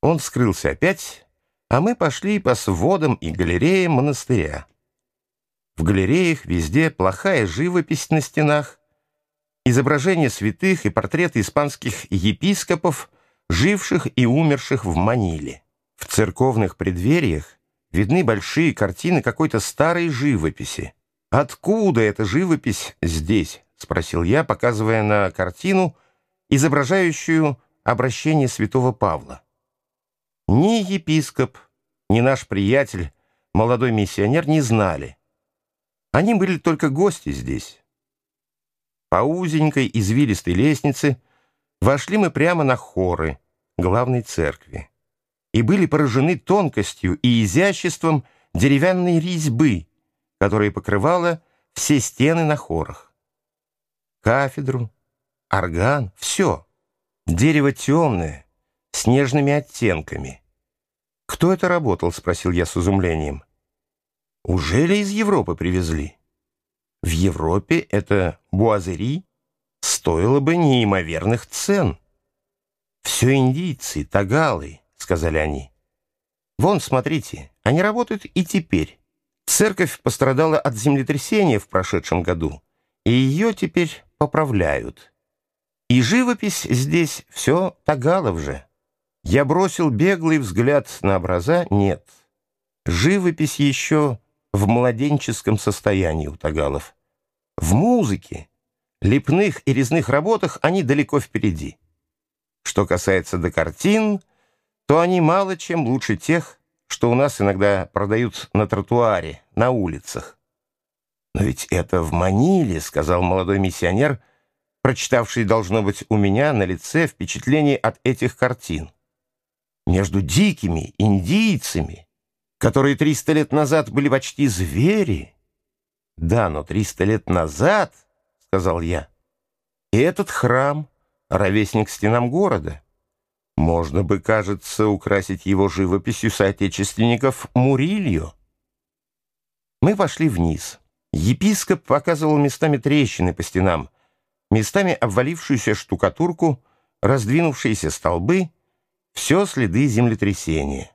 Он скрылся опять, а мы пошли по сводам и галереям монастыря. В галереях везде плохая живопись на стенах, изображения святых и портреты испанских епископов, живших и умерших в Маниле. В церковных преддвериях видны большие картины какой-то старой живописи. «Откуда эта живопись здесь?» — спросил я, показывая на картину, изображающую обращение святого Павла. Ни епископ, ни наш приятель, молодой миссионер, не знали. Они были только гости здесь. По узенькой извилистой лестнице вошли мы прямо на хоры главной церкви и были поражены тонкостью и изяществом деревянной резьбы, которая покрывала все стены на хорах. Кафедру, орган — все. Дерево темное, с нежными оттенками. «Кто это работал?» — спросил я с изумлением. «Уже ли из Европы привезли?» «В Европе это буазери стоило бы неимоверных цен». «Все индийцы, тагалы», — сказали они. «Вон, смотрите, они работают и теперь. Церковь пострадала от землетрясения в прошедшем году, и ее теперь поправляют. И живопись здесь все тагалов же». Я бросил беглый взгляд на образа. Нет. Живопись еще в младенческом состоянии у тагалов. В музыке, лепных и резных работах они далеко впереди. Что касается до картин, то они мало чем лучше тех, что у нас иногда продают на тротуаре, на улицах. «Но ведь это в Маниле», — сказал молодой миссионер, прочитавший, должно быть, у меня на лице впечатление от этих картин между дикими индийцами, которые 300 лет назад были почти звери. Да, но 300 лет назад, сказал я, и этот храм — ровесник стенам города. Можно бы, кажется, украсить его живописью соотечественников Мурилью. Мы пошли вниз. Епископ показывал местами трещины по стенам, местами обвалившуюся штукатурку, раздвинувшиеся столбы — все следы землетрясения.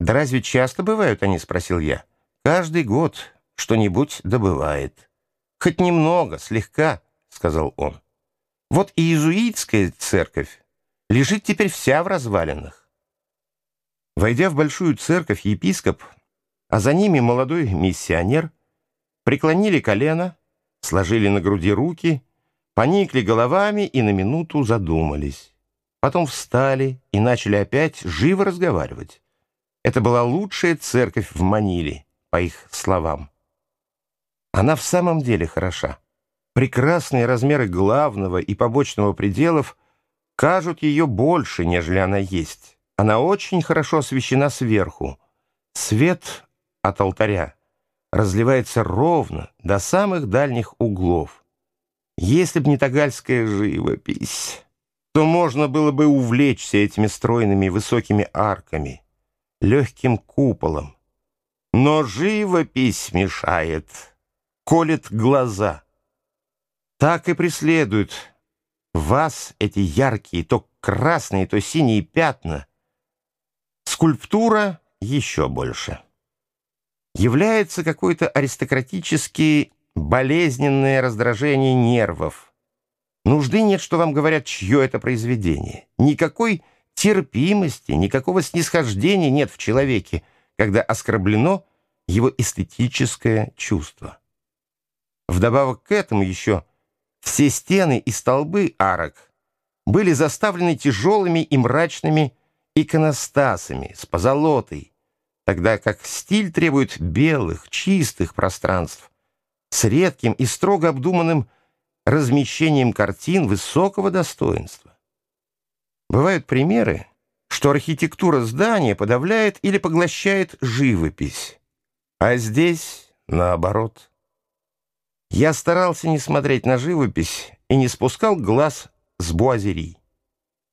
«Да разве часто бывают они?» — спросил я. «Каждый год что-нибудь добывает». «Хоть немного, слегка», — сказал он. «Вот и иезуитская церковь лежит теперь вся в развалинах». Войдя в большую церковь, епископ, а за ними молодой миссионер, преклонили колено, сложили на груди руки, поникли головами и на минуту задумались. Потом встали и начали опять живо разговаривать. Это была лучшая церковь в Маниле, по их словам. Она в самом деле хороша. Прекрасные размеры главного и побочного пределов кажут ее больше, нежели она есть. Она очень хорошо освещена сверху. Свет от алтаря разливается ровно до самых дальних углов. Если б не тагальская живопись то можно было бы увлечься этими стройными высокими арками, легким куполом. Но живопись мешает, колет глаза. Так и преследуют вас эти яркие, то красные, то синие пятна. Скульптура еще больше. Является какое-то аристократически болезненное раздражение нервов, Нужды нет, что вам говорят, чье это произведение. Никакой терпимости, никакого снисхождения нет в человеке, когда оскорблено его эстетическое чувство. Вдобавок к этому еще все стены и столбы арок были заставлены тяжелыми и мрачными иконостасами с позолотой, тогда как стиль требует белых, чистых пространств с редким и строго обдуманным размещением картин высокого достоинства. Бывают примеры, что архитектура здания подавляет или поглощает живопись, а здесь наоборот. Я старался не смотреть на живопись и не спускал глаз с буазерий.